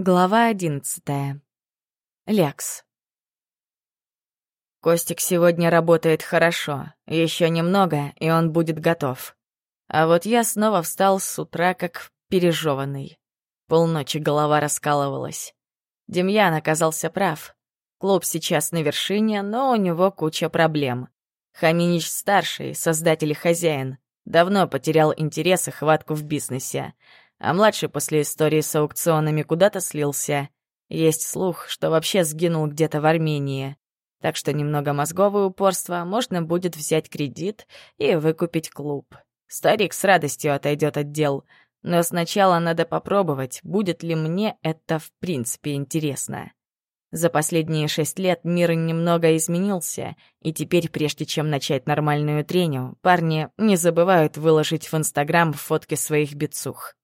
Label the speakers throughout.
Speaker 1: Глава одиннадцатая. Лекс. Костик сегодня работает хорошо. Еще немного, и он будет готов. А вот я снова встал с утра как пережеванный. Полночи голова раскалывалась. Демьян оказался прав. Клуб сейчас на вершине, но у него куча проблем. Хаминич-старший, создатель и хозяин, давно потерял интерес и хватку в бизнесе а младший после истории с аукционами куда-то слился. Есть слух, что вообще сгинул где-то в Армении. Так что немного мозговое упорство, можно будет взять кредит и выкупить клуб. Старик с радостью отойдет от дел. Но сначала надо попробовать, будет ли мне это в принципе интересно. За последние шесть лет мир немного изменился, и теперь, прежде чем начать нормальную треню, парни не забывают выложить в Инстаграм фотки своих бицух.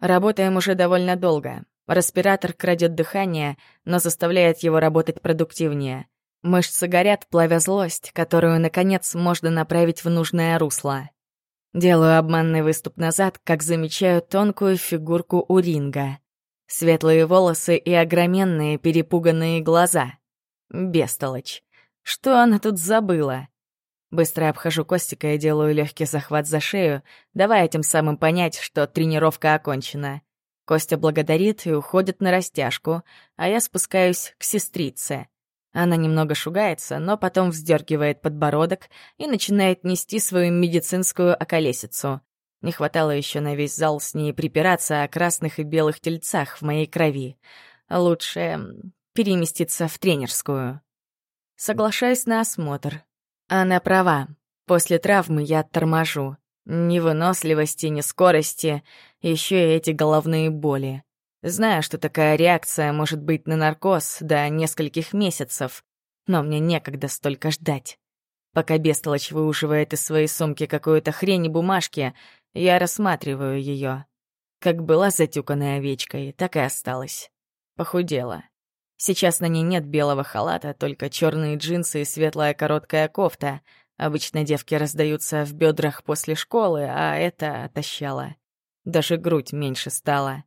Speaker 1: Работаем уже довольно долго. Респиратор крадет дыхание, но заставляет его работать продуктивнее. Мышцы горят, плавя злость, которую, наконец, можно направить в нужное русло. Делаю обманный выступ назад, как замечаю тонкую фигурку у ринга. Светлые волосы и огроменные перепуганные глаза. Бестолочь. Что она тут забыла? Быстро обхожу Костика и делаю легкий захват за шею, давая тем самым понять, что тренировка окончена. Костя благодарит и уходит на растяжку, а я спускаюсь к сестрице. Она немного шугается, но потом вздергивает подбородок и начинает нести свою медицинскую околесицу. Не хватало еще на весь зал с ней припираться о красных и белых тельцах в моей крови. Лучше переместиться в тренерскую. Соглашаюсь на осмотр. Она права. После травмы я торможу. Ни выносливости, ни скорости, еще и эти головные боли. Знаю, что такая реакция может быть на наркоз до нескольких месяцев, но мне некогда столько ждать. Пока бестолочь выуживает из своей сумки какую-то хрень и бумажки, я рассматриваю ее. Как была затюканная овечкой, так и осталась. Похудела. Сейчас на ней нет белого халата, только черные джинсы и светлая короткая кофта. Обычно девки раздаются в бедрах после школы, а это отощало. Даже грудь меньше стала.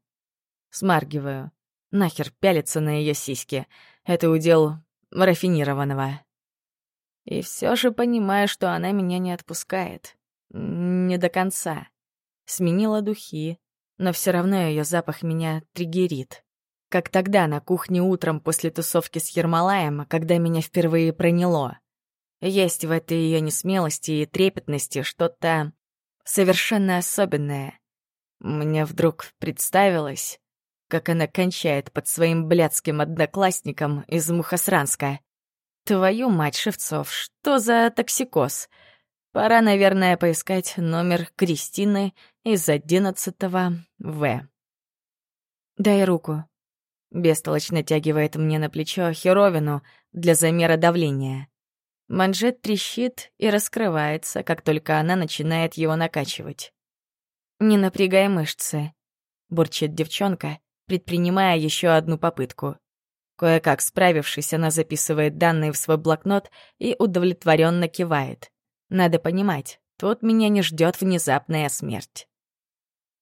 Speaker 1: Смаргиваю. Нахер пялится на ее сиськи. Это удел рафинированного. И все же понимаю, что она меня не отпускает. Не до конца. Сменила духи, но все равно ее запах меня триггерит как тогда на кухне утром после тусовки с Ермолаем, а когда меня впервые проняло. Есть в этой ее несмелости и трепетности что-то совершенно особенное. Мне вдруг представилось, как она кончает под своим блядским одноклассником из Мухосранска. Твою мать, Шевцов, что за токсикоз? Пора, наверное, поискать номер Кристины из 11 В. «Дай руку», Бестолочь натягивает мне на плечо херовину для замера давления. Манжет трещит и раскрывается, как только она начинает его накачивать. «Не напрягай мышцы», — бурчит девчонка, предпринимая еще одну попытку. Кое-как справившись, она записывает данные в свой блокнот и удовлетворенно кивает. Надо понимать, тут меня не ждет внезапная смерть.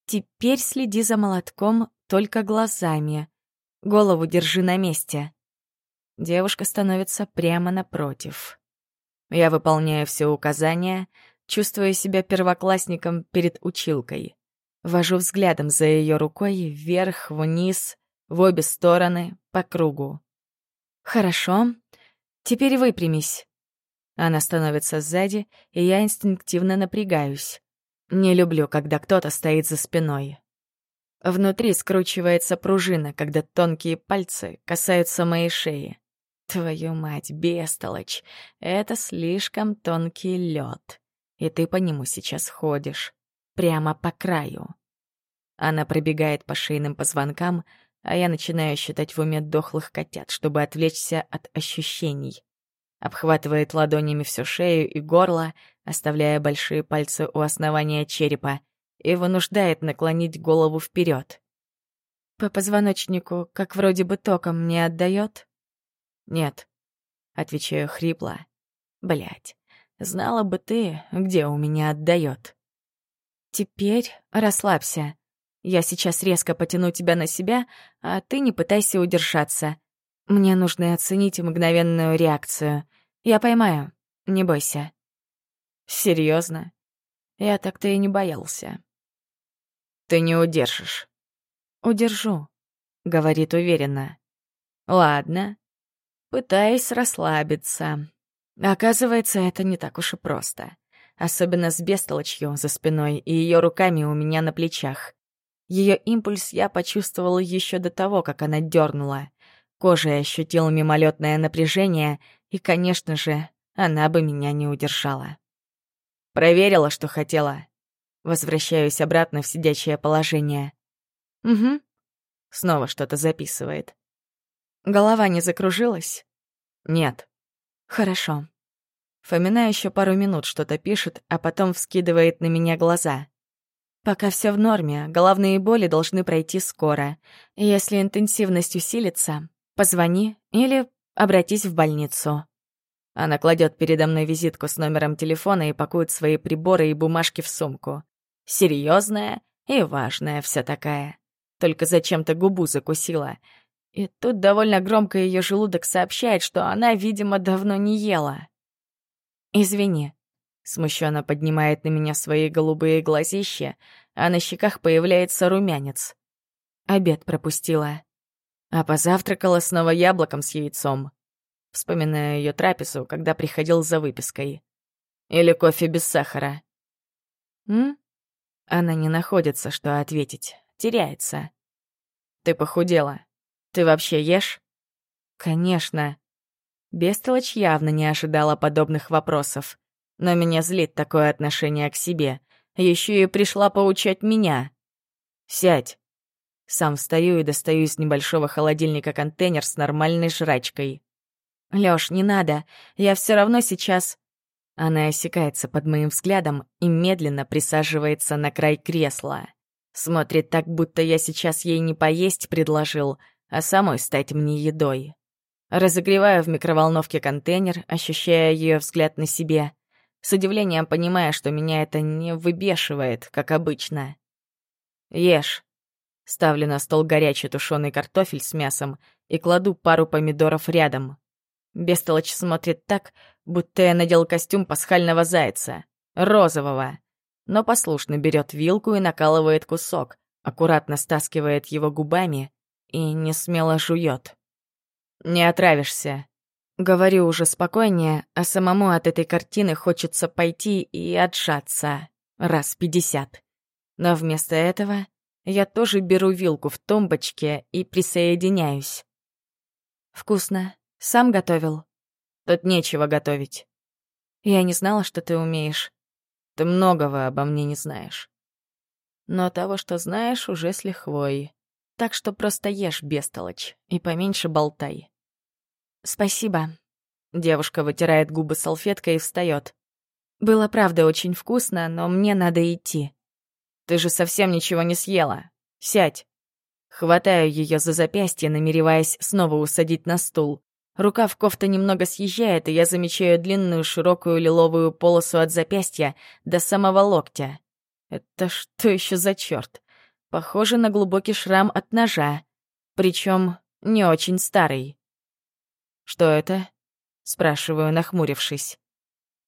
Speaker 1: Теперь следи за молотком только глазами. Голову держи на месте. Девушка становится прямо напротив. Я выполняю все указания, чувствуя себя первоклассником перед училкой. Вожу взглядом за ее рукой вверх, вниз, в обе стороны, по кругу. «Хорошо. Теперь выпрямись». Она становится сзади, и я инстинктивно напрягаюсь. Не люблю, когда кто-то стоит за спиной. Внутри скручивается пружина, когда тонкие пальцы касаются моей шеи. Твою мать, бестолочь, это слишком тонкий лед. И ты по нему сейчас ходишь. Прямо по краю. Она пробегает по шейным позвонкам, а я начинаю считать в уме дохлых котят, чтобы отвлечься от ощущений. Обхватывает ладонями всю шею и горло, оставляя большие пальцы у основания черепа — и вынуждает наклонить голову вперед. По позвоночнику, как вроде бы током, не отдает? Нет, отвечаю хрипло. Блять, знала бы ты, где у меня отдает. Теперь расслабься. Я сейчас резко потяну тебя на себя, а ты не пытайся удержаться. Мне нужно оценить мгновенную реакцию. Я поймаю, не бойся. Серьезно? Я так-то и не боялся. Ты не удержишь. Удержу, говорит уверенно. Ладно. Пытаюсь расслабиться. Оказывается, это не так уж и просто. Особенно с бестолочью за спиной и ее руками у меня на плечах. Ее импульс я почувствовала еще до того, как она дернула. Кожей ощутил мимолетное напряжение, и, конечно же, она бы меня не удержала. Проверила, что хотела. Возвращаюсь обратно в сидячее положение. Угу. Снова что-то записывает. Голова не закружилась? Нет. Хорошо. Фомина еще пару минут что-то пишет, а потом вскидывает на меня глаза. Пока все в норме, головные боли должны пройти скоро. Если интенсивность усилится, позвони или обратись в больницу. Она кладет передо мной визитку с номером телефона и пакует свои приборы и бумажки в сумку серьезная и важная вся такая. Только зачем-то губу закусила. И тут довольно громко ее желудок сообщает, что она, видимо, давно не ела. «Извини», — смущенно поднимает на меня свои голубые глазища, а на щеках появляется румянец. Обед пропустила. А позавтракала снова яблоком с яйцом. Вспоминаю ее трапезу, когда приходил за выпиской. Или кофе без сахара. «М?» Она не находится, что ответить. Теряется. «Ты похудела. Ты вообще ешь?» «Конечно». Бестолочь явно не ожидала подобных вопросов. Но меня злит такое отношение к себе. Еще и пришла поучать меня. «Сядь». Сам встаю и достаю из небольшого холодильника контейнер с нормальной жрачкой. «Лёш, не надо. Я все равно сейчас...» Она осекается под моим взглядом и медленно присаживается на край кресла. Смотрит так, будто я сейчас ей не поесть предложил, а самой стать мне едой. Разогреваю в микроволновке контейнер, ощущая ее взгляд на себе, с удивлением понимая, что меня это не выбешивает, как обычно. «Ешь». Ставлю на стол горячий тушеный картофель с мясом и кладу пару помидоров рядом. Бестолочь смотрит так, будто я надел костюм пасхального зайца, розового. Но послушно берет вилку и накалывает кусок, аккуратно стаскивает его губами и несмело жует. «Не отравишься». Говорю уже спокойнее, а самому от этой картины хочется пойти и отжаться раз пятьдесят. Но вместо этого я тоже беру вилку в тумбочке и присоединяюсь. «Вкусно», сам готовил. Тут нечего готовить. Я не знала, что ты умеешь. Ты многого обо мне не знаешь. Но того, что знаешь, уже с лихвой. Так что просто ешь, бестолочь, и поменьше болтай. Спасибо. Девушка вытирает губы салфеткой и встает. Было, правда, очень вкусно, но мне надо идти. Ты же совсем ничего не съела. Сядь. Хватаю ее за запястье, намереваясь снова усадить на стул. Рукав кофты немного съезжает, и я замечаю длинную широкую лиловую полосу от запястья до самого локтя. Это что еще за черт? Похоже на глубокий шрам от ножа, причем не очень старый. «Что это?» — спрашиваю, нахмурившись.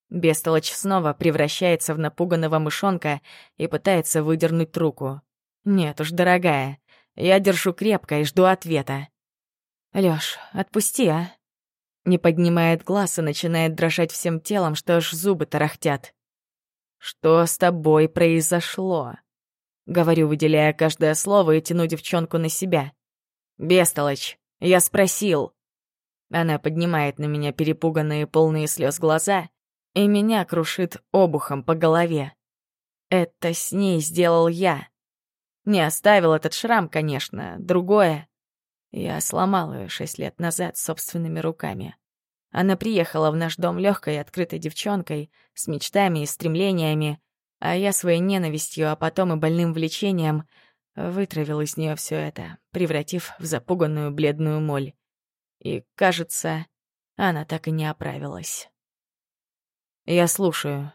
Speaker 1: Бестолочь снова превращается в напуганного мышонка и пытается выдернуть руку. «Нет уж, дорогая, я держу крепко и жду ответа. «Лёш, отпусти, а!» Не поднимает глаз и начинает дрожать всем телом, что аж зубы тарахтят. «Что с тобой произошло?» Говорю, выделяя каждое слово и тяну девчонку на себя. «Бестолочь, я спросил!» Она поднимает на меня перепуганные полные слез глаза, и меня крушит обухом по голове. Это с ней сделал я. Не оставил этот шрам, конечно, другое. Я сломал ее шесть лет назад собственными руками. Она приехала в наш дом легкой, и открытой девчонкой, с мечтами и стремлениями, а я своей ненавистью, а потом и больным влечением вытравил из нее все это, превратив в запуганную бледную моль. И, кажется, она так и не оправилась. «Я слушаю»,